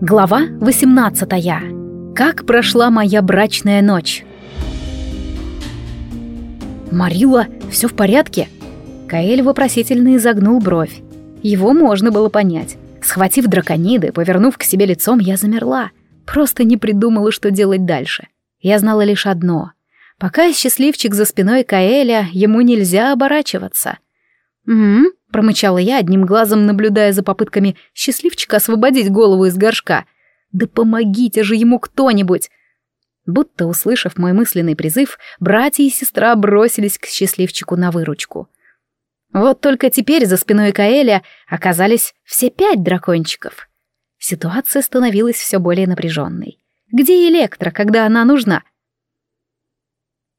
Глава 18. Как прошла моя брачная ночь? Марила, все в порядке? Каэль вопросительно изогнул бровь. Его можно было понять. Схватив дракониды, повернув к себе лицом, я замерла. Просто не придумала, что делать дальше. Я знала лишь одно. Пока счастливчик за спиной Каэля, ему нельзя оборачиваться. «М-м», промычала я, одним глазом наблюдая за попытками счастливчика освободить голову из горшка. «Да помогите же ему кто-нибудь!» Будто услышав мой мысленный призыв, братья и сестра бросились к счастливчику на выручку. Вот только теперь за спиной Каэля оказались все пять дракончиков. Ситуация становилась все более напряженной. Где Электра, когда она нужна?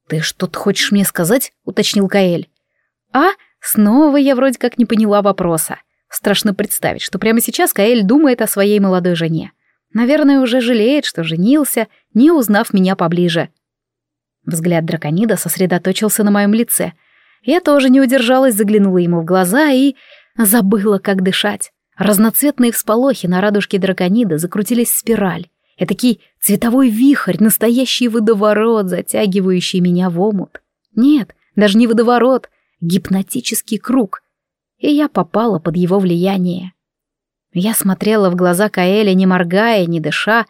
«Ты что-то хочешь мне сказать?» — уточнил Каэль. «А?» Снова я вроде как не поняла вопроса. Страшно представить, что прямо сейчас Каэль думает о своей молодой жене. Наверное, уже жалеет, что женился, не узнав меня поближе. Взгляд драконида сосредоточился на моем лице. Я тоже не удержалась, заглянула ему в глаза и... забыла, как дышать. Разноцветные всполохи на радужке драконида закрутились в спираль. Этакий цветовой вихрь, настоящий водоворот, затягивающий меня в омут. Нет, даже не водоворот, гипнотический круг, и я попала под его влияние. Я смотрела в глаза Каэля, не моргая, не дыша.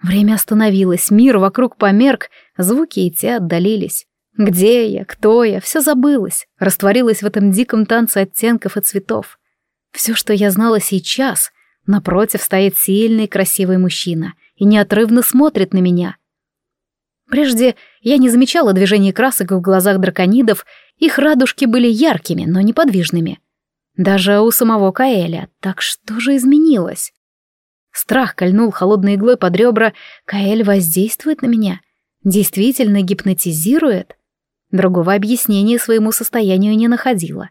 Время остановилось, мир вокруг померк, звуки и те отдалились. Где я, кто я, все забылось, растворилось в этом диком танце оттенков и цветов. Все, что я знала сейчас, напротив стоит сильный красивый мужчина и неотрывно смотрит на меня. Прежде я не замечала движений красок в глазах драконидов их радужки были яркими, но неподвижными. Даже у самого Каэля. Так что же изменилось? Страх кольнул холодной иглой под ребра. Каэль воздействует на меня? Действительно гипнотизирует? Другого объяснения своему состоянию не находила.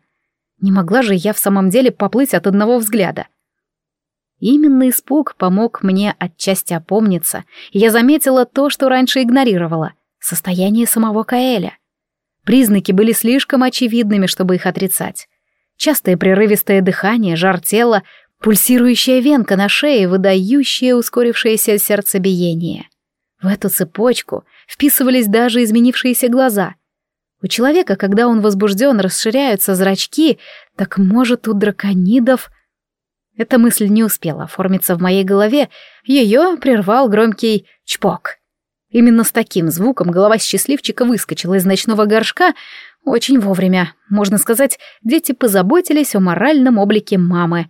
Не могла же я в самом деле поплыть от одного взгляда. Именно испуг помог мне отчасти опомниться, и я заметила то, что раньше игнорировала — состояние самого Каэля — Признаки были слишком очевидными, чтобы их отрицать. Частое прерывистое дыхание, жар тела, пульсирующая венка на шее, выдающее ускорившееся сердцебиение. В эту цепочку вписывались даже изменившиеся глаза. У человека, когда он возбужден, расширяются зрачки, так может у драконидов... Эта мысль не успела оформиться в моей голове, ее прервал громкий чпок. Именно с таким звуком голова счастливчика выскочила из ночного горшка очень вовремя. Можно сказать, дети позаботились о моральном облике мамы.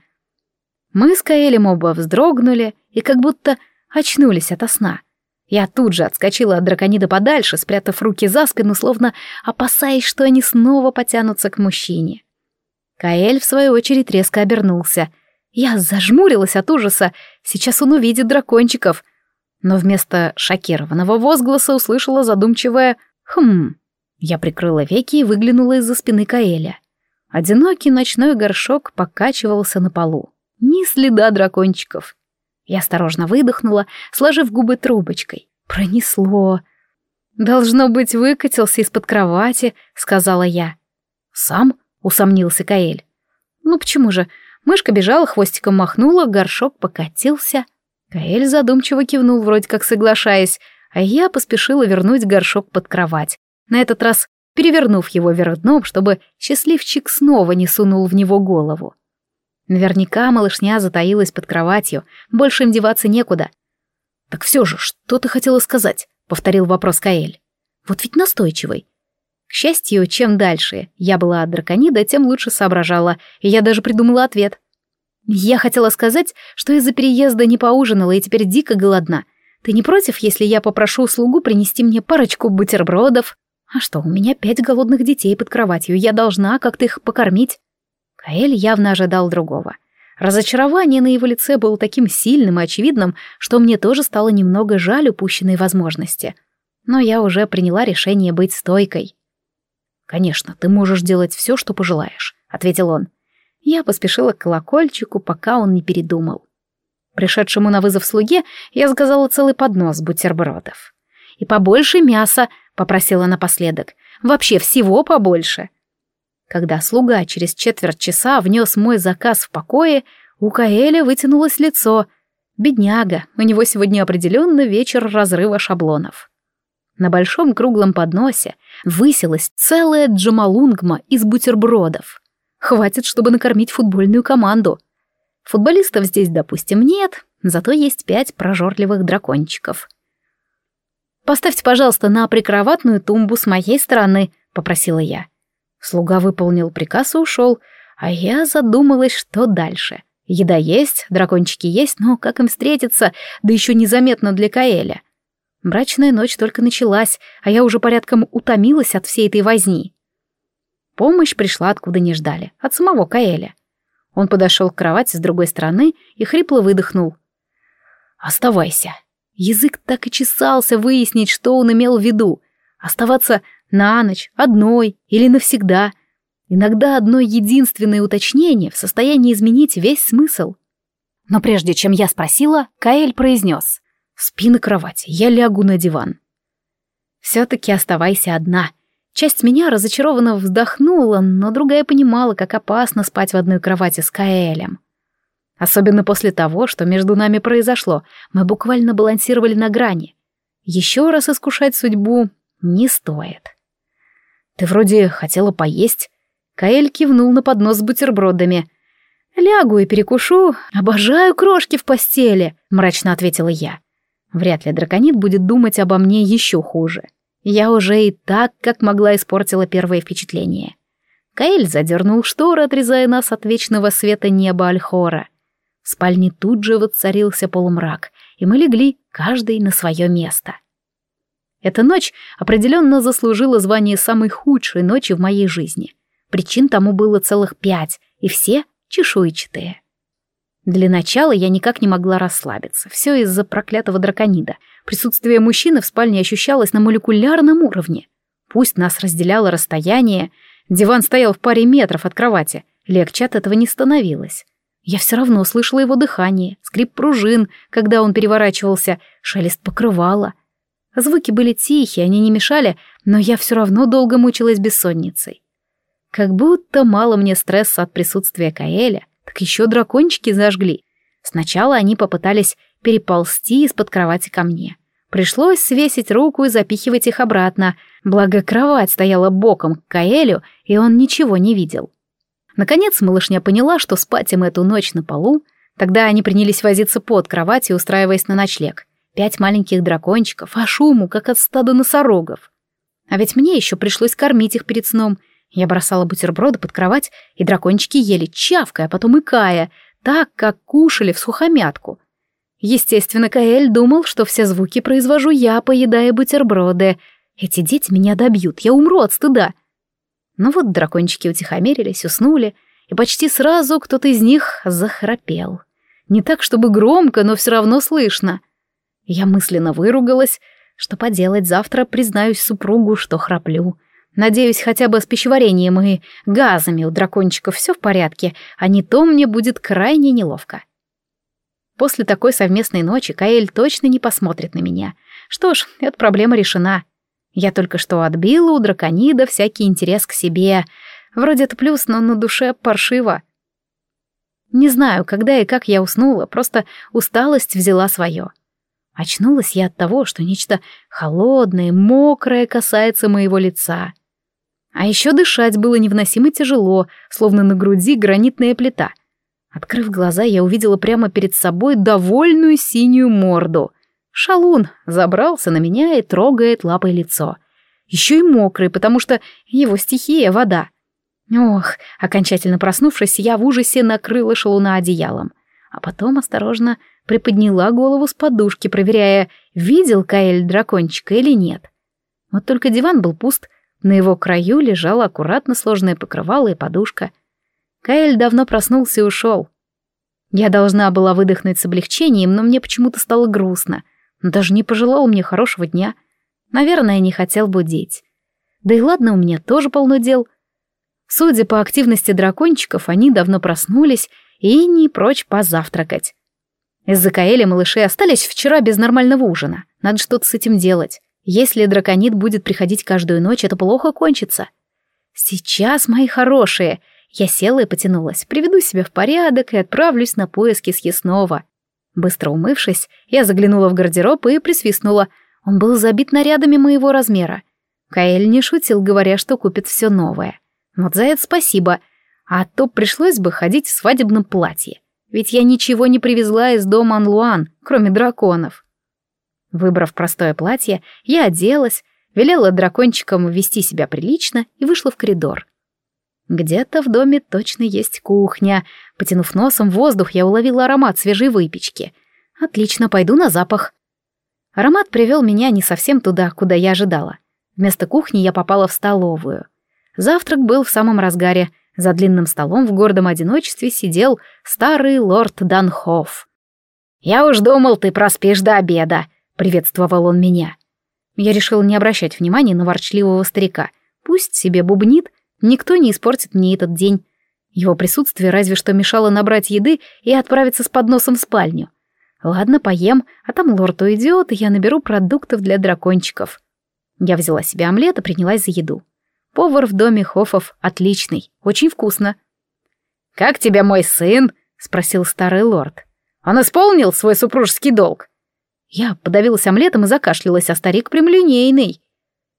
Мы с Каэлем оба вздрогнули и как будто очнулись ото сна. Я тут же отскочила от драконида подальше, спрятав руки за спину, словно опасаясь, что они снова потянутся к мужчине. Каэль, в свою очередь, резко обернулся. Я зажмурилась от ужаса. Сейчас он увидит дракончиков — но вместо шокированного возгласа услышала задумчивое «хм». Я прикрыла веки и выглянула из-за спины Каэля. Одинокий ночной горшок покачивался на полу. Ни следа дракончиков. Я осторожно выдохнула, сложив губы трубочкой. Пронесло. «Должно быть, выкатился из-под кровати», — сказала я. «Сам?» — усомнился Каэль. «Ну почему же? Мышка бежала, хвостиком махнула, горшок покатился». Каэль задумчиво кивнул, вроде как соглашаясь, а я поспешила вернуть горшок под кровать. На этот раз перевернув его вверх дном, чтобы счастливчик снова не сунул в него голову. Наверняка малышня затаилась под кроватью, больше им деваться некуда. «Так все же, что ты хотела сказать?» — повторил вопрос Каэль. «Вот ведь настойчивый». К счастью, чем дальше я была от драконида, тем лучше соображала, и я даже придумала ответ — я хотела сказать, что из-за переезда не поужинала и теперь дико голодна. Ты не против, если я попрошу слугу принести мне парочку бутербродов? А что, у меня пять голодных детей под кроватью, я должна как-то их покормить. Каэль явно ожидал другого. Разочарование на его лице было таким сильным и очевидным, что мне тоже стало немного жаль упущенной возможности. Но я уже приняла решение быть стойкой. «Конечно, ты можешь делать все, что пожелаешь», — ответил он. Я поспешила к колокольчику, пока он не передумал. Пришедшему на вызов слуге я заказала целый поднос бутербродов. «И побольше мяса», — попросила напоследок. «Вообще всего побольше». Когда слуга через четверть часа внес мой заказ в покое, у Каэля вытянулось лицо. Бедняга, у него сегодня определенно вечер разрыва шаблонов. На большом круглом подносе высилась целая джамалунгма из бутербродов. Хватит, чтобы накормить футбольную команду. Футболистов здесь, допустим, нет, зато есть пять прожорливых дракончиков. «Поставьте, пожалуйста, на прикроватную тумбу с моей стороны», — попросила я. Слуга выполнил приказ и ушел, а я задумалась, что дальше. Еда есть, дракончики есть, но как им встретиться, да еще незаметно для Каэля. Брачная ночь только началась, а я уже порядком утомилась от всей этой возни. Помощь пришла откуда не ждали, от самого Каэля. Он подошел к кровати с другой стороны и хрипло выдохнул. «Оставайся». Язык так и чесался выяснить, что он имел в виду. Оставаться на ночь, одной или навсегда. Иногда одно единственное уточнение в состоянии изменить весь смысл. Но прежде чем я спросила, Каэль произнес. Спи на кровати, я лягу на диван. Все-таки оставайся одна. Часть меня разочарованно вздохнула, но другая понимала, как опасно спать в одной кровати с Каэлем. Особенно после того, что между нами произошло, мы буквально балансировали на грани. Еще раз искушать судьбу не стоит. Ты вроде хотела поесть. Каэль кивнул на поднос с бутербродами. «Лягу и перекушу. Обожаю крошки в постели», — мрачно ответила я. Вряд ли драконит будет думать обо мне еще хуже. Я уже и так, как могла, испортила первое впечатление. Каэль задернул шторы, отрезая нас от вечного света неба Альхора. В спальне тут же воцарился полумрак, и мы легли, каждый на свое место. Эта ночь определенно заслужила звание самой худшей ночи в моей жизни. Причин тому было целых пять, и все чешуйчатые. Для начала я никак не могла расслабиться. Все из-за проклятого драконида. Присутствие мужчины в спальне ощущалось на молекулярном уровне. Пусть нас разделяло расстояние, диван стоял в паре метров от кровати, легче от этого не становилось. Я все равно слышала его дыхание, скрип пружин, когда он переворачивался, шелест покрывала. Звуки были тихие, они не мешали, но я все равно долго мучилась бессонницей. Как будто мало мне стресса от присутствия Каэля, так еще дракончики зажгли. Сначала они попытались переползти из-под кровати ко мне. Пришлось свесить руку и запихивать их обратно, благо кровать стояла боком к Каэлю, и он ничего не видел. Наконец малышня поняла, что спать им эту ночь на полу, тогда они принялись возиться под кроватью, устраиваясь на ночлег. Пять маленьких дракончиков, а шуму, как от стада носорогов. А ведь мне еще пришлось кормить их перед сном, я бросала бутерброды под кровать, и дракончики ели, чавкая, а потом икая, так, как кушали в сухомятку. Естественно, Каэль думал, что все звуки произвожу я, поедая бутерброды. Эти дети меня добьют, я умру от стыда. Но вот дракончики утихомирились, уснули, и почти сразу кто-то из них захрапел. Не так, чтобы громко, но все равно слышно. Я мысленно выругалась, что поделать завтра, признаюсь супругу, что храплю. Надеюсь, хотя бы с пищеварением и газами у дракончиков все в порядке, а не то мне будет крайне неловко. После такой совместной ночи Каэль точно не посмотрит на меня. Что ж, эта проблема решена. Я только что отбила у драконида всякий интерес к себе. Вроде это плюс, но на душе паршиво. Не знаю, когда и как я уснула, просто усталость взяла свое. Очнулась я от того, что нечто холодное, мокрое касается моего лица. А еще дышать было невыносимо тяжело, словно на груди гранитная плита. Открыв глаза, я увидела прямо перед собой довольную синюю морду. Шалун забрался на меня и трогает лапой лицо. Еще и мокрый, потому что его стихия — вода. Ох, окончательно проснувшись, я в ужасе накрыла шалуна одеялом. А потом осторожно приподняла голову с подушки, проверяя, видел Каэль дракончика или нет. Вот только диван был пуст, на его краю лежало аккуратно сложное покрывало и подушка. Каэль давно проснулся и ушел. Я должна была выдохнуть с облегчением, но мне почему-то стало грустно. Он даже не пожелал мне хорошего дня. Наверное, не хотел будить. Да и ладно, у меня тоже полно дел. Судя по активности дракончиков, они давно проснулись и не прочь позавтракать. Из-за Каэля малыши остались вчера без нормального ужина. Надо что-то с этим делать. Если драконит будет приходить каждую ночь, это плохо кончится. Сейчас, мои хорошие, я села и потянулась, приведу себя в порядок и отправлюсь на поиски съестного. Быстро умывшись, я заглянула в гардероб и присвистнула. Он был забит нарядами моего размера. Каэль не шутил, говоря, что купит все новое. Вот за это спасибо. А то пришлось бы ходить в свадебном платье. Ведь я ничего не привезла из дома Анлуан, кроме драконов. Выбрав простое платье, я оделась, велела дракончикам вести себя прилично и вышла в коридор. Где-то в доме точно есть кухня. Потянув носом воздух, я уловила аромат свежей выпечки. Отлично, пойду на запах. Аромат привел меня не совсем туда, куда я ожидала. Вместо кухни я попала в столовую. Завтрак был в самом разгаре. За длинным столом в гордом одиночестве сидел старый лорд Данхоф. «Я уж думал, ты проспишь до обеда», — приветствовал он меня. Я решил не обращать внимания на ворчливого старика. Пусть себе бубнит, никто не испортит мне этот день. Его присутствие разве что мешало набрать еды и отправиться с подносом в спальню. Ладно, поем, а там лорд уйдет, и я наберу продуктов для дракончиков. Я взяла себе омлет и принялась за еду. Повар в доме Хофов отличный, очень вкусно. «Как тебе мой сын?» — спросил старый лорд. «Он исполнил свой супружеский долг?» Я подавилась омлетом и закашлялась, а старик прямолинейный.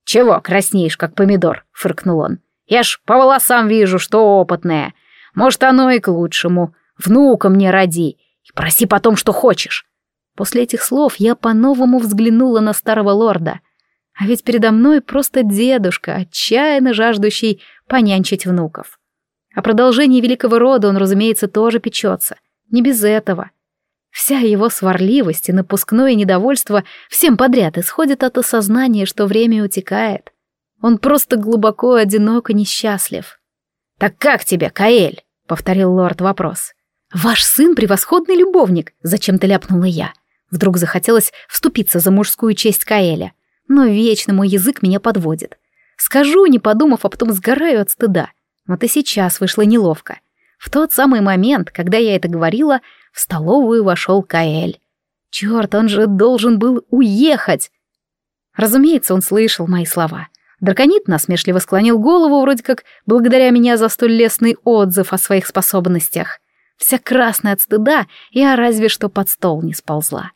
«Чего краснеешь, как помидор?» — фыркнул он. «Я ж по волосам вижу, что опытная. Может, оно и к лучшему. Внука мне роди. И проси потом, что хочешь». После этих слов я по-новому взглянула на старого лорда. А ведь передо мной просто дедушка, отчаянно жаждущий понянчить внуков. О продолжении великого рода он, разумеется, тоже печется. Не без этого. Вся его сварливость и напускное недовольство всем подряд исходит от осознания, что время утекает. Он просто глубоко одинок и несчастлив. «Так как тебе, Каэль?» — повторил лорд вопрос. «Ваш сын — превосходный любовник», — зачем-то ляпнула я. Вдруг захотелось вступиться за мужскую честь Каэля но вечно мой язык меня подводит. Скажу, не подумав, а потом сгораю от стыда. Вот и сейчас вышло неловко. В тот самый момент, когда я это говорила, в столовую вошел Каэль. Черт, он же должен был уехать! Разумеется, он слышал мои слова. Драконит насмешливо склонил голову, вроде как благодаря меня за столь лестный отзыв о своих способностях. Вся красная от стыда, я разве что под стол не сползла.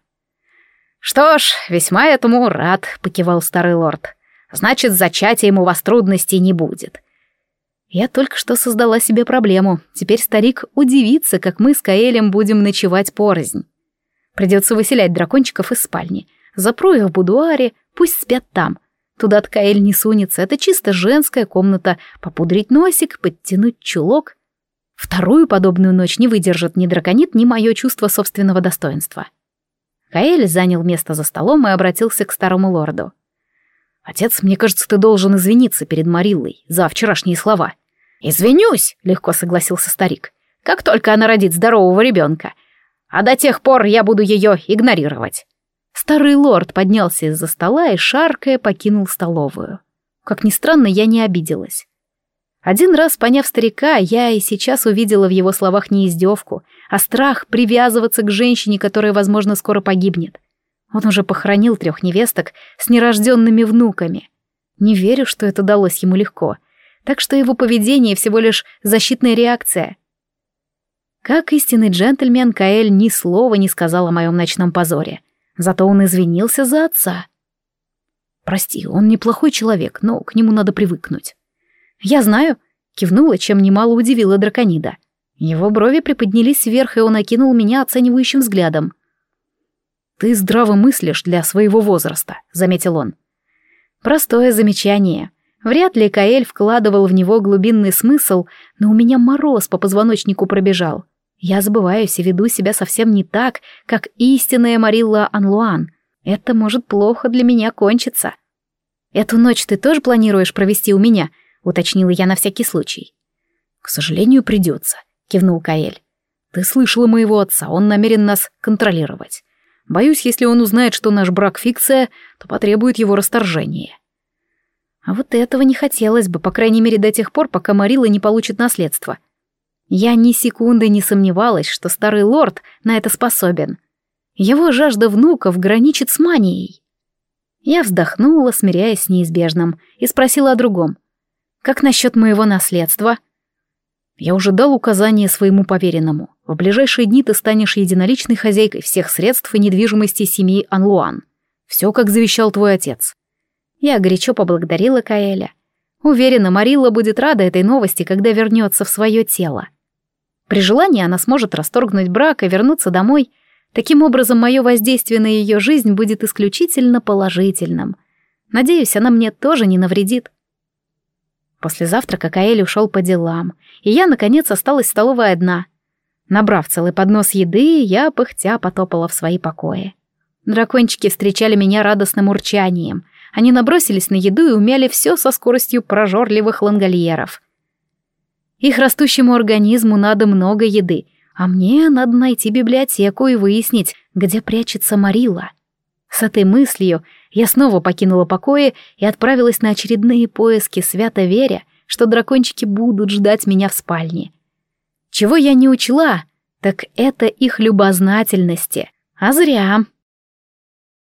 «Что ж, весьма этому рад», — покивал старый лорд. «Значит, зачатием у вас трудностей не будет». Я только что создала себе проблему. Теперь старик удивится, как мы с Каэлем будем ночевать порознь. Придется выселять дракончиков из спальни. Запру их в будуаре, пусть спят там. Туда-то Каэль не сунется, это чисто женская комната. Попудрить носик, подтянуть чулок. Вторую подобную ночь не выдержит ни драконит, ни мое чувство собственного достоинства. Каэль занял место за столом и обратился к старому лорду. «Отец, мне кажется, ты должен извиниться перед Мариллой за вчерашние слова». «Извинюсь», — легко согласился старик, — «как только она родит здорового ребенка. А до тех пор я буду ее игнорировать». Старый лорд поднялся из-за стола и, шаркая, покинул столовую. Как ни странно, я не обиделась. Один раз, поняв старика, я и сейчас увидела в его словах не издевку, а страх привязываться к женщине, которая, возможно, скоро погибнет. Он уже похоронил трех невесток с нерожденными внуками. Не верю, что это далось ему легко. Так что его поведение всего лишь защитная реакция. Как истинный джентльмен, Каэль ни слова не сказал о моем ночном позоре. Зато он извинился за отца. Прости, он неплохой человек, но к нему надо привыкнуть. «Я знаю», — кивнула, чем немало удивила драконида. Его брови приподнялись вверх, и он окинул меня оценивающим взглядом. «Ты здраво мыслишь для своего возраста», — заметил он. Простое замечание. Вряд ли Каэль вкладывал в него глубинный смысл, но у меня мороз по позвоночнику пробежал. Я забываюсь и веду себя совсем не так, как истинная Марилла Анлуан. Это может плохо для меня кончиться. Эту ночь ты тоже планируешь провести у меня?» — уточнила я на всякий случай. «К сожалению, придется», — кивнул Каэль. «Ты слышала моего отца, он намерен нас контролировать. Боюсь, если он узнает, что наш брак фикция, то потребует его расторжения». А вот этого не хотелось бы, по крайней мере, до тех пор, пока Марила не получит наследство. Я ни секунды не сомневалась, что старый лорд на это способен. Его жажда внуков граничит с манией. Я вздохнула, смиряясь с неизбежным, и спросила о другом. Как насчет моего наследства? Я уже дал указание своему поверенному. В ближайшие дни ты станешь единоличной хозяйкой всех средств и недвижимости семьи Анлуан. Все, как завещал твой отец». Я горячо поблагодарила Каэля. Уверена, Марилла будет рада этой новости, когда вернется в свое тело. При желании она сможет расторгнуть брак и вернуться домой. Таким образом, мое воздействие на ее жизнь будет исключительно положительным. Надеюсь, она мне тоже не навредит. После завтрака Каэль ушел по делам, и я, наконец, осталась в столовой одна. Набрав целый поднос еды, я, пыхтя, потопала в свои покои. Дракончики встречали меня радостным урчанием. Они набросились на еду и умяли все со скоростью прожорливых лангольеров. Их растущему организму надо много еды, а мне надо найти библиотеку и выяснить, где прячется Марила. С этой мыслью я снова покинула покои и отправилась на очередные поиски, свято веря, что дракончики будут ждать меня в спальне. Чего я не учла, так это их любознательности. А зря.